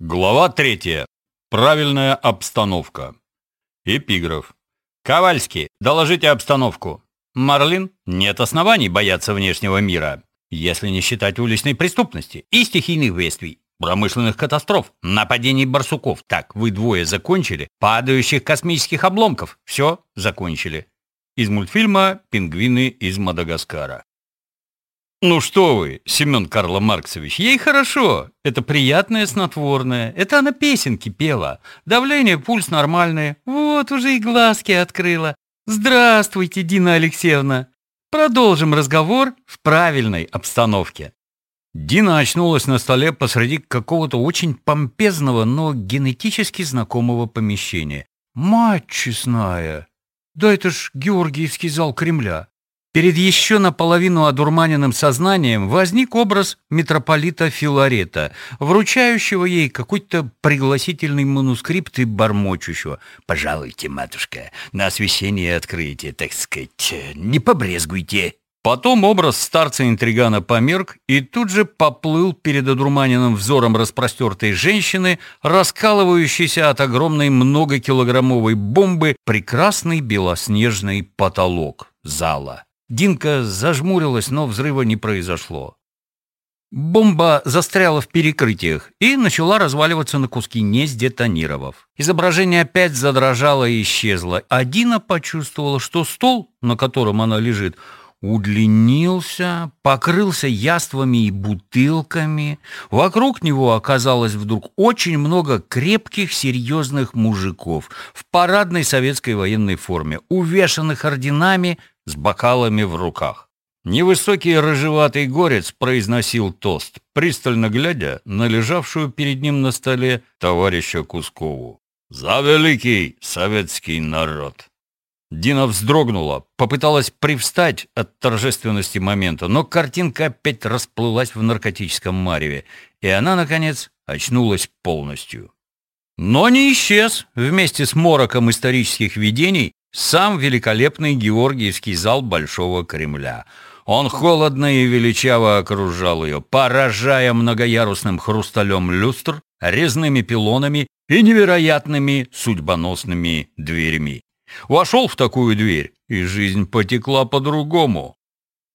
Глава третья. Правильная обстановка. Эпиграф. Ковальский, доложите обстановку. Марлин, нет оснований бояться внешнего мира, если не считать уличной преступности и стихийных бедствий, промышленных катастроф, нападений барсуков. Так, вы двое закончили, падающих космических обломков. Все, закончили. Из мультфильма «Пингвины из Мадагаскара». Ну что вы, Семен Карло Марксович, ей хорошо. Это приятное снотворное. Это она песенки пела. Давление, пульс нормальный. Вот уже и глазки открыла. Здравствуйте, Дина Алексеевна. Продолжим разговор в правильной обстановке. Дина очнулась на столе посреди какого-то очень помпезного, но генетически знакомого помещения. Мать честная! Да это ж Георгиевский зал Кремля. Перед еще наполовину одурманенным сознанием возник образ митрополита Филарета, вручающего ей какой-то пригласительный манускрипт и бормочущего. «Пожалуйте, матушка, на освящение откройте, так сказать, не побрезгуйте». Потом образ старца-интригана померк и тут же поплыл перед одурманенным взором распростертой женщины, раскалывающейся от огромной многокилограммовой бомбы прекрасный белоснежный потолок зала. Динка зажмурилась, но взрыва не произошло. Бомба застряла в перекрытиях и начала разваливаться на куски, не сдетонировав. Изображение опять задрожало и исчезло, а Дина почувствовала, что стол, на котором она лежит, удлинился, покрылся яствами и бутылками. Вокруг него оказалось вдруг очень много крепких, серьезных мужиков в парадной советской военной форме, увешанных орденами, с бокалами в руках. Невысокий рыжеватый горец произносил тост, пристально глядя на лежавшую перед ним на столе товарища Кускову. «За великий советский народ!» Дина вздрогнула, попыталась привстать от торжественности момента, но картинка опять расплылась в наркотическом мареве, и она, наконец, очнулась полностью. Но не исчез вместе с мороком исторических видений сам великолепный Георгиевский зал Большого Кремля. Он холодно и величаво окружал ее, поражая многоярусным хрусталем люстр, резными пилонами и невероятными судьбоносными дверями. Вошел в такую дверь, и жизнь потекла по-другому.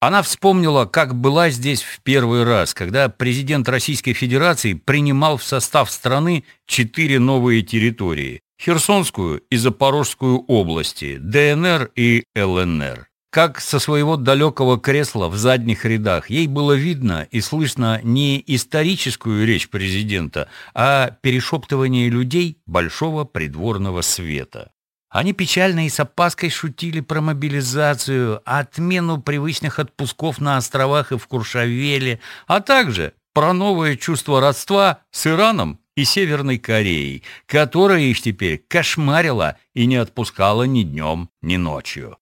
Она вспомнила, как была здесь в первый раз, когда президент Российской Федерации принимал в состав страны четыре новые территории Херсонскую и Запорожскую области, ДНР и ЛНР. Как со своего далекого кресла в задних рядах ей было видно и слышно не историческую речь президента, а перешептывание людей большого придворного света. Они печально и с опаской шутили про мобилизацию, отмену привычных отпусков на островах и в Куршавеле, а также про новое чувство родства с Ираном и Северной Кореей, которая их теперь кошмарила и не отпускала ни днем, ни ночью.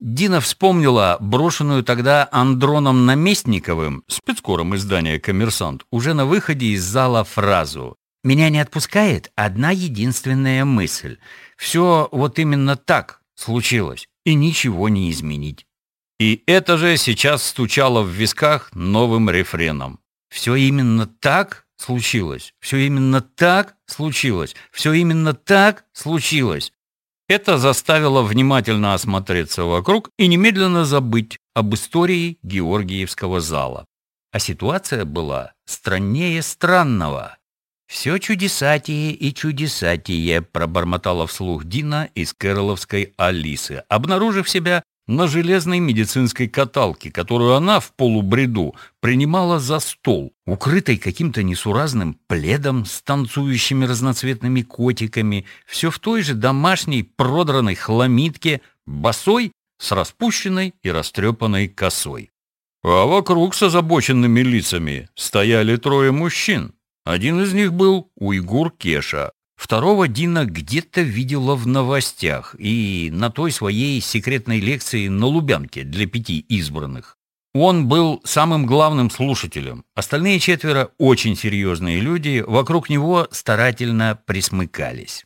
Дина вспомнила брошенную тогда Андроном Наместниковым, спецкором издания «Коммерсант», уже на выходе из зала фразу «Меня не отпускает одна единственная мысль. Все вот именно так случилось, и ничего не изменить». И это же сейчас стучало в висках новым рефреном. «Все именно так случилось. Все именно так случилось. Все именно так случилось. Это заставило внимательно осмотреться вокруг и немедленно забыть об истории Георгиевского зала. А ситуация была страннее странного. «Все чудесатие и чудесатие», — пробормотала вслух Дина из Кэроловской Алисы, обнаружив себя на железной медицинской каталке, которую она в полубреду принимала за стол, укрытой каким-то несуразным пледом с танцующими разноцветными котиками, все в той же домашней продранной хламидке, босой, с распущенной и растрепанной косой. А вокруг с озабоченными лицами стояли трое мужчин. Один из них был уйгур Кеша, Второго Дина где-то видела в новостях и на той своей секретной лекции на Лубянке для пяти избранных. Он был самым главным слушателем. Остальные четверо, очень серьезные люди, вокруг него старательно присмыкались.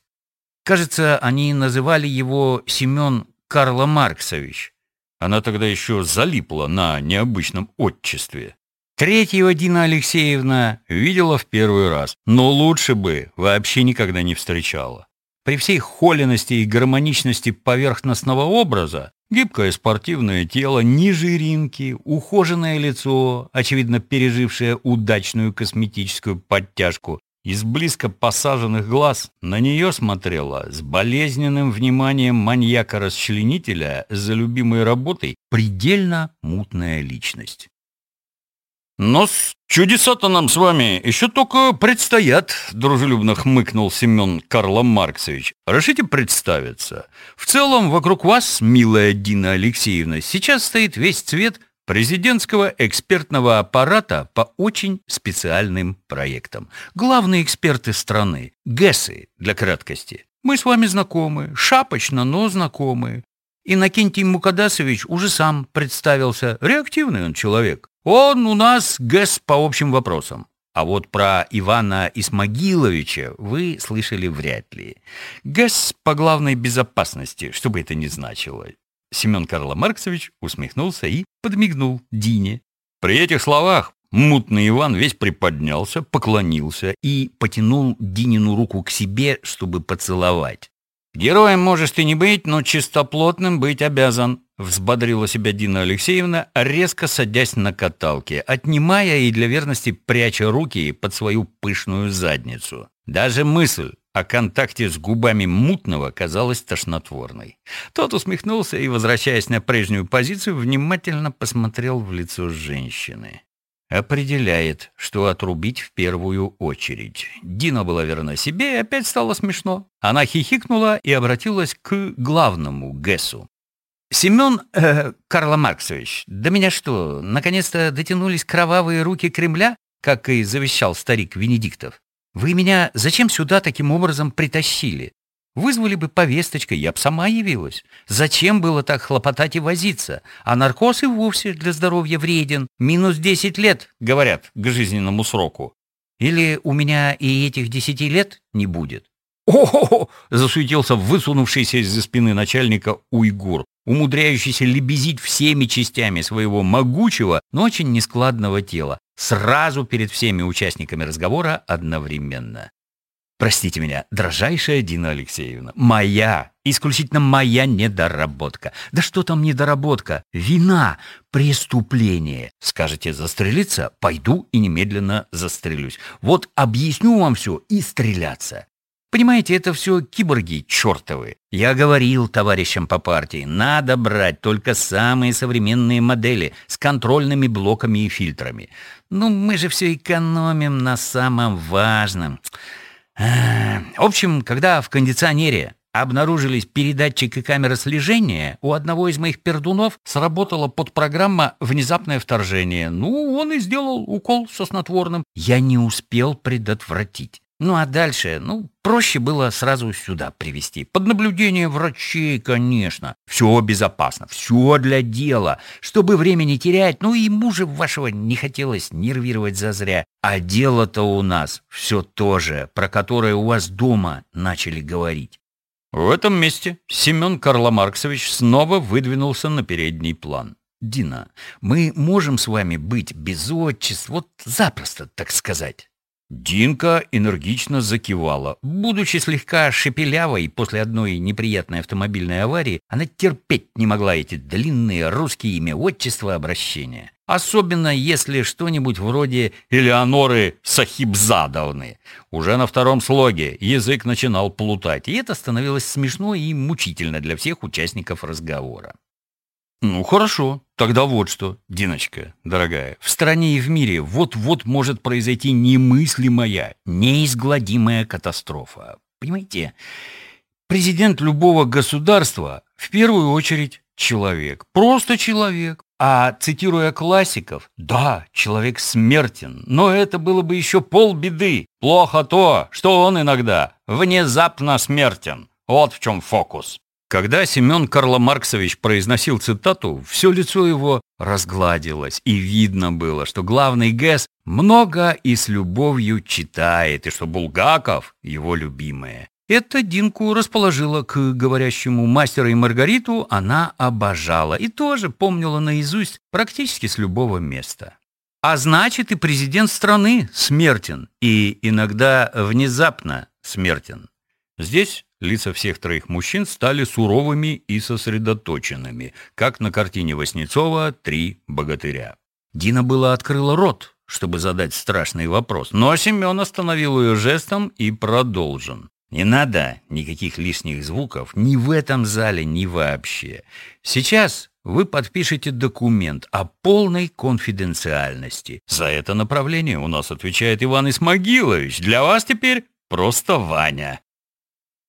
Кажется, они называли его Семен Карло Марксович. Она тогда еще залипла на необычном отчестве. Третьего Дина Алексеевна видела в первый раз, но лучше бы вообще никогда не встречала. При всей холенности и гармоничности поверхностного образа Гибкое спортивное тело, ни жиринки, ухоженное лицо, очевидно пережившее удачную косметическую подтяжку, из близко посаженных глаз на нее смотрела с болезненным вниманием маньяка-расчленителя за любимой работой предельно мутная личность. Но с чудеса-то нам с вами еще только предстоят», — дружелюбно хмыкнул Семен Карло Марксович. «Решите представиться. В целом, вокруг вас, милая Дина Алексеевна, сейчас стоит весь цвет президентского экспертного аппарата по очень специальным проектам. Главные эксперты страны, ГЭСы для краткости. Мы с вами знакомы, шапочно, но знакомы. Иннокентий Мукадасович уже сам представился. Реактивный он человек. Он у нас ГЭС по общим вопросам. А вот про Ивана Исмагиловича вы слышали вряд ли. ГЭС по главной безопасности, что бы это ни значило. Семен Карло Марксович усмехнулся и подмигнул Дине. При этих словах мутный Иван весь приподнялся, поклонился и потянул Динину руку к себе, чтобы поцеловать. «Героем можешь ты не быть, но чистоплотным быть обязан», взбодрила себя Дина Алексеевна, резко садясь на каталке, отнимая и для верности пряча руки под свою пышную задницу. Даже мысль о контакте с губами мутного казалась тошнотворной. Тот усмехнулся и, возвращаясь на прежнюю позицию, внимательно посмотрел в лицо женщины определяет, что отрубить в первую очередь. Дина была верна себе и опять стало смешно. Она хихикнула и обратилась к главному Гессу. «Семен э, Карла Марксович, до меня что, наконец-то дотянулись кровавые руки Кремля, как и завещал старик Венедиктов? Вы меня зачем сюда таким образом притащили? Вызвали бы повесточкой, я б сама явилась. Зачем было так хлопотать и возиться? А наркоз и вовсе для здоровья вреден. Минус 10 лет, говорят, к жизненному сроку. Или у меня и этих десяти лет не будет? «О-хо-хо!» — засуетился высунувшийся из-за спины начальника уйгур, умудряющийся лебезить всеми частями своего могучего, но очень нескладного тела, сразу перед всеми участниками разговора одновременно. Простите меня, дрожайшая Дина Алексеевна, моя, исключительно моя недоработка. Да что там недоработка? Вина, преступление. Скажете застрелиться? Пойду и немедленно застрелюсь. Вот объясню вам все и стреляться. Понимаете, это все киборги чертовы. Я говорил товарищам по партии, надо брать только самые современные модели с контрольными блоками и фильтрами. Ну, мы же все экономим на самом важном. В общем, когда в кондиционере обнаружились передатчик и камера слежения, у одного из моих пердунов сработала подпрограмма «Внезапное вторжение». Ну, он и сделал укол со снотворным. Я не успел предотвратить. Ну а дальше, ну, проще было сразу сюда привести. Под наблюдение врачей, конечно. Все безопасно, все для дела. Чтобы время не терять, ну и мужа вашего не хотелось нервировать зазря. А дело-то у нас все то же, про которое у вас дома начали говорить. В этом месте Семен Карломарксович снова выдвинулся на передний план. «Дина, мы можем с вами быть без отчеств, вот запросто, так сказать». Динка энергично закивала. Будучи слегка шепелявой после одной неприятной автомобильной аварии, она терпеть не могла эти длинные русские имя, отчества, обращения. Особенно если что-нибудь вроде Элеоноры Сахибзадовны. Уже на втором слоге язык начинал плутать, и это становилось смешно и мучительно для всех участников разговора. Ну хорошо, тогда вот что, Диночка, дорогая. В стране и в мире вот-вот может произойти немыслимая, неизгладимая катастрофа. Понимаете? Президент любого государства в первую очередь человек. Просто человек. А цитируя классиков, да, человек смертен, но это было бы еще полбеды. Плохо то, что он иногда внезапно смертен. Вот в чем фокус. Когда Семен Карломарксович произносил цитату, все лицо его разгладилось, и видно было, что главный ГЭС много и с любовью читает, и что Булгаков — его любимое. Это Динку расположило к говорящему мастера и Маргариту она обожала и тоже помнила наизусть практически с любого места. А значит, и президент страны смертен, и иногда внезапно смертен. Здесь лица всех троих мужчин стали суровыми и сосредоточенными, как на картине Васнецова «Три богатыря». Дина было открыла рот, чтобы задать страшный вопрос, но Семен остановил ее жестом и продолжен. Не надо никаких лишних звуков ни в этом зале, ни вообще. Сейчас вы подпишете документ о полной конфиденциальности. За это направление у нас отвечает Иван Исмагилович. Для вас теперь просто Ваня.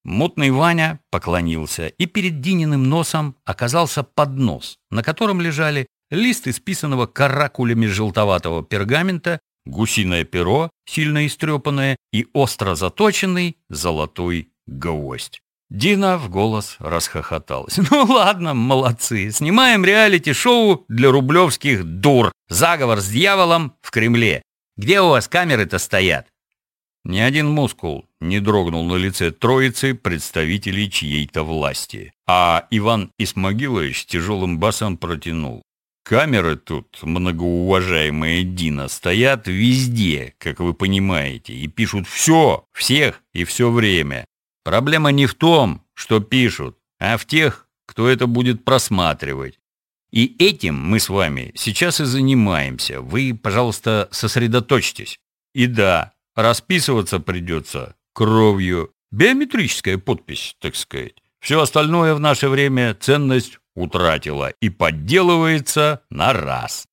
Мутный Ваня поклонился, и перед Дининым носом оказался поднос, на котором лежали лист исписанного каракулями желтоватого пергамента, гусиное перо, сильно истрепанное, и остро заточенный золотой гвоздь. Дина в голос расхохоталась. «Ну ладно, молодцы, снимаем реалити-шоу для рублевских дур. Заговор с дьяволом в Кремле. Где у вас камеры-то стоят?» Ни один мускул не дрогнул на лице троицы представителей чьей-то власти. А Иван Исмагилович тяжелым басом протянул. Камеры тут, многоуважаемая Дина, стоят везде, как вы понимаете, и пишут все, всех и все время. Проблема не в том, что пишут, а в тех, кто это будет просматривать. И этим мы с вами сейчас и занимаемся. Вы, пожалуйста, сосредоточьтесь. И да, расписываться придется кровью. Биометрическая подпись, так сказать. Все остальное в наше время ценность утратила и подделывается на раз.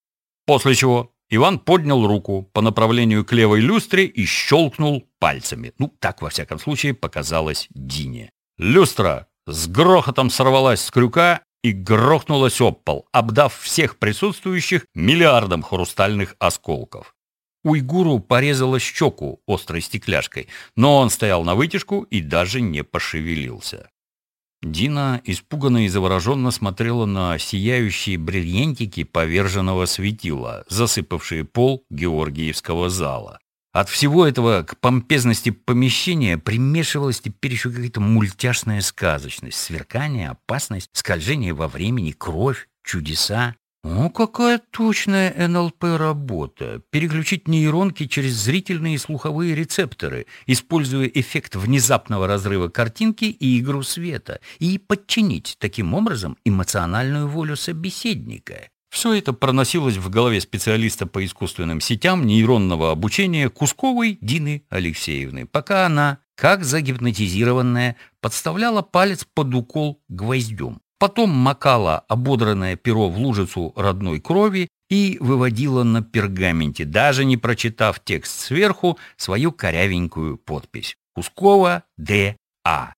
После чего Иван поднял руку по направлению к левой люстре и щелкнул пальцами. Ну, так, во всяком случае, показалось Дине. Люстра с грохотом сорвалась с крюка и грохнулась об пол, обдав всех присутствующих миллиардом хрустальных осколков. Уйгуру порезала щеку острой стекляшкой, но он стоял на вытяжку и даже не пошевелился. Дина испуганно и завороженно смотрела на сияющие бриллиантики поверженного светила, засыпавшие пол Георгиевского зала. От всего этого к помпезности помещения примешивалась теперь еще какая-то мультяшная сказочность, сверкание, опасность, скольжение во времени, кровь, чудеса. О, какая точная НЛП-работа! Переключить нейронки через зрительные и слуховые рецепторы, используя эффект внезапного разрыва картинки и игру света, и подчинить таким образом эмоциональную волю собеседника. Все это проносилось в голове специалиста по искусственным сетям нейронного обучения Кусковой Дины Алексеевны, пока она, как загипнотизированная, подставляла палец под укол гвоздем. Потом макала ободранное перо в лужицу родной крови и выводила на пергаменте, даже не прочитав текст сверху, свою корявенькую подпись. Кускова Д.А.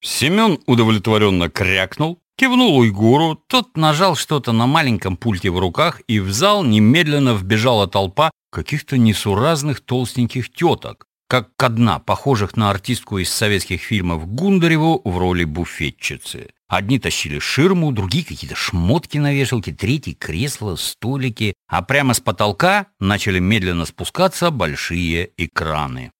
Семен удовлетворенно крякнул, кивнул уйгуру, тот нажал что-то на маленьком пульте в руках, и в зал немедленно вбежала толпа каких-то несуразных толстеньких теток, как одна, похожих на артистку из советских фильмов Гундареву в роли буфетчицы. Одни тащили ширму, другие какие-то шмотки на вешалке, третьи — кресла, столики, а прямо с потолка начали медленно спускаться большие экраны.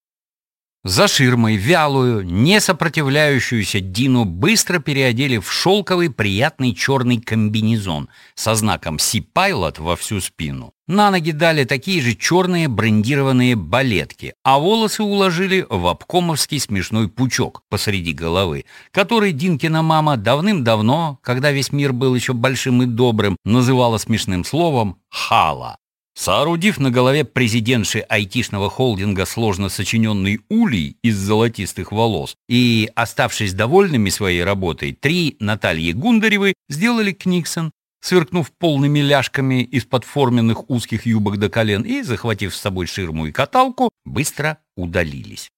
За ширмой вялую, не сопротивляющуюся Дину быстро переодели в шелковый приятный черный комбинезон со знаком «Си-Пайлот» во всю спину. На ноги дали такие же черные брендированные балетки, а волосы уложили в обкомовский смешной пучок посреди головы, который Динкина мама давным-давно, когда весь мир был еще большим и добрым, называла смешным словом «хала». Соорудив на голове президентши айтишного холдинга сложно сочиненный улей из золотистых волос и оставшись довольными своей работой, три Натальи Гундаревы сделали Книксон, сверкнув полными ляжками из-под форменных узких юбок до колен и, захватив с собой ширму и каталку, быстро удалились.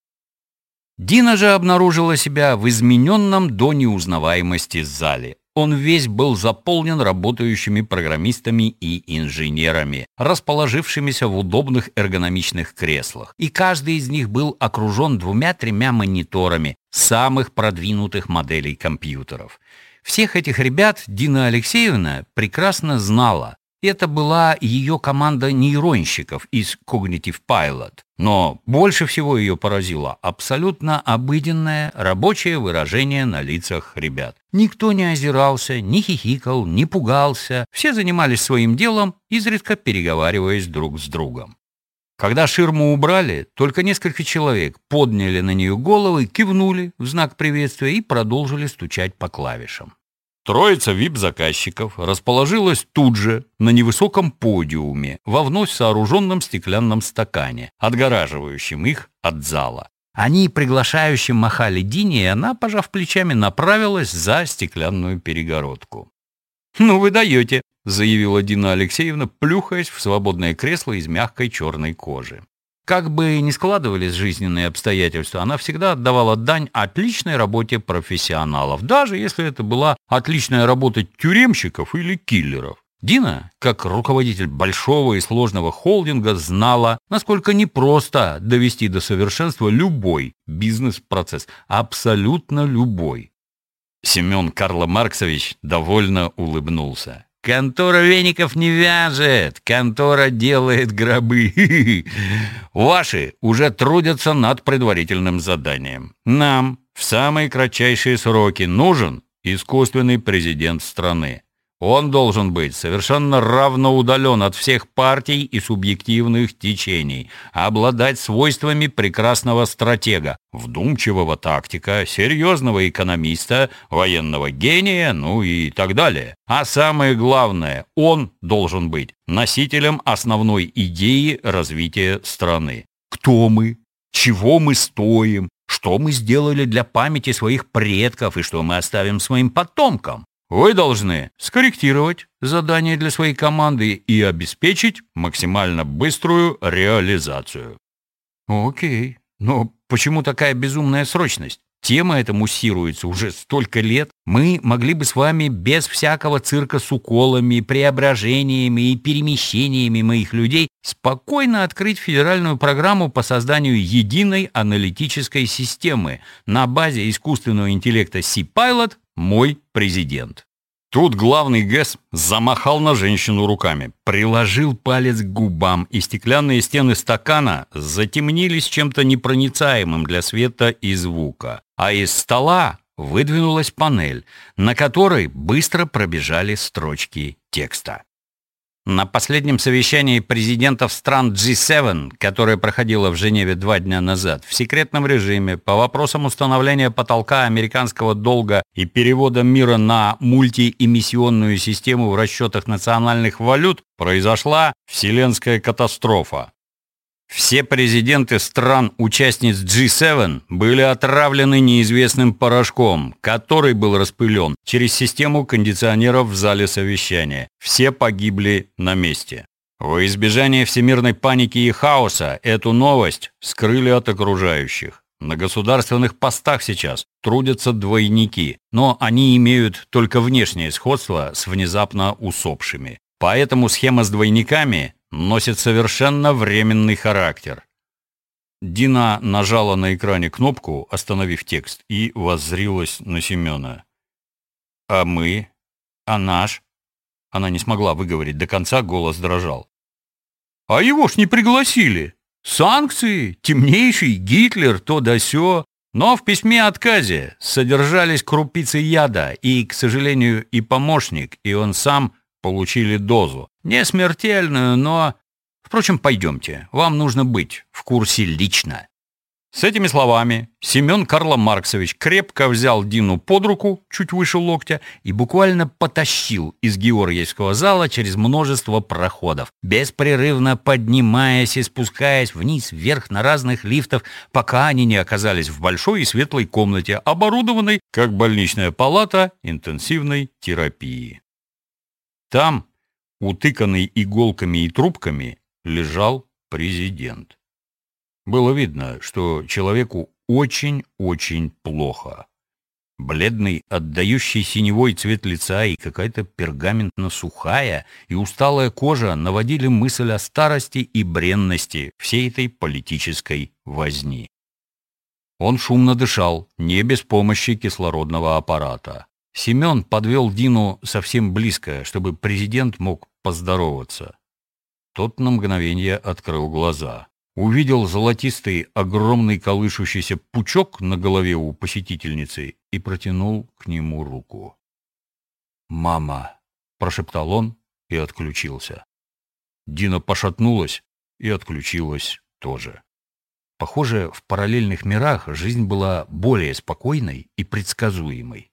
Дина же обнаружила себя в измененном до неузнаваемости зале. Он весь был заполнен работающими программистами и инженерами, расположившимися в удобных эргономичных креслах. И каждый из них был окружен двумя-тремя мониторами самых продвинутых моделей компьютеров. Всех этих ребят Дина Алексеевна прекрасно знала. Это была ее команда нейронщиков из Cognitive Pilot. Но больше всего ее поразило абсолютно обыденное рабочее выражение на лицах ребят. Никто не озирался, не хихикал, не пугался. Все занимались своим делом, изредка переговариваясь друг с другом. Когда ширму убрали, только несколько человек подняли на нее головы, кивнули в знак приветствия и продолжили стучать по клавишам. Троица вип-заказчиков расположилась тут же, на невысоком подиуме, во вновь сооруженном стеклянном стакане, отгораживающем их от зала. Они приглашающим махали Дине, и она, пожав плечами, направилась за стеклянную перегородку. «Ну вы даете», — заявила Дина Алексеевна, плюхаясь в свободное кресло из мягкой черной кожи. Как бы ни складывались жизненные обстоятельства, она всегда отдавала дань отличной работе профессионалов, даже если это была отличная работа тюремщиков или киллеров. Дина, как руководитель большого и сложного холдинга, знала, насколько непросто довести до совершенства любой бизнес-процесс, абсолютно любой. Семен Карло Марксович довольно улыбнулся. Контора веников не вяжет, контора делает гробы. Ваши уже трудятся над предварительным заданием. Нам в самые кратчайшие сроки нужен искусственный президент страны. Он должен быть совершенно равноудален от всех партий и субъективных течений, обладать свойствами прекрасного стратега, вдумчивого тактика, серьезного экономиста, военного гения, ну и так далее. А самое главное, он должен быть носителем основной идеи развития страны. Кто мы? Чего мы стоим? Что мы сделали для памяти своих предков и что мы оставим своим потомкам? Вы должны скорректировать задание для своей команды и обеспечить максимально быструю реализацию. Окей, но почему такая безумная срочность? Тема эта муссируется уже столько лет. Мы могли бы с вами без всякого цирка с уколами, преображениями и перемещениями моих людей спокойно открыть федеральную программу по созданию единой аналитической системы на базе искусственного интеллекта C-Pilot «Мой президент». Тут главный ГЭС замахал на женщину руками, приложил палец к губам, и стеклянные стены стакана затемнились чем-то непроницаемым для света и звука. А из стола выдвинулась панель, на которой быстро пробежали строчки текста. На последнем совещании президентов стран G7, которое проходило в Женеве два дня назад, в секретном режиме по вопросам установления потолка американского долга и перевода мира на мультиэмиссионную систему в расчетах национальных валют, произошла вселенская катастрофа. Все президенты стран-участниц G7 были отравлены неизвестным порошком, который был распылен через систему кондиционеров в зале совещания. Все погибли на месте. Во избежание всемирной паники и хаоса эту новость скрыли от окружающих. На государственных постах сейчас трудятся двойники, но они имеют только внешнее сходство с внезапно усопшими. Поэтому схема с двойниками носит совершенно временный характер. Дина нажала на экране кнопку, остановив текст, и воззрилась на Семена. «А мы? А наш?» Она не смогла выговорить до конца, голос дрожал. «А его ж не пригласили! Санкции, темнейший Гитлер, то да сё!» Но в письме отказе содержались крупицы яда, и, к сожалению, и помощник, и он сам получили дозу. Не смертельную, но... Впрочем, пойдемте, вам нужно быть в курсе лично. С этими словами Семен Карло Марксович крепко взял Дину под руку, чуть выше локтя, и буквально потащил из Георгиевского зала через множество проходов, беспрерывно поднимаясь и спускаясь вниз, вверх на разных лифтах, пока они не оказались в большой и светлой комнате, оборудованной как больничная палата интенсивной терапии. Там, утыканный иголками и трубками, лежал президент. Было видно, что человеку очень-очень плохо. Бледный, отдающий синевой цвет лица и какая-то пергаментно-сухая и усталая кожа наводили мысль о старости и бренности всей этой политической возни. Он шумно дышал, не без помощи кислородного аппарата. Семен подвел Дину совсем близко, чтобы президент мог поздороваться. Тот на мгновение открыл глаза. Увидел золотистый огромный колышущийся пучок на голове у посетительницы и протянул к нему руку. «Мама!» — прошептал он и отключился. Дина пошатнулась и отключилась тоже. Похоже, в параллельных мирах жизнь была более спокойной и предсказуемой.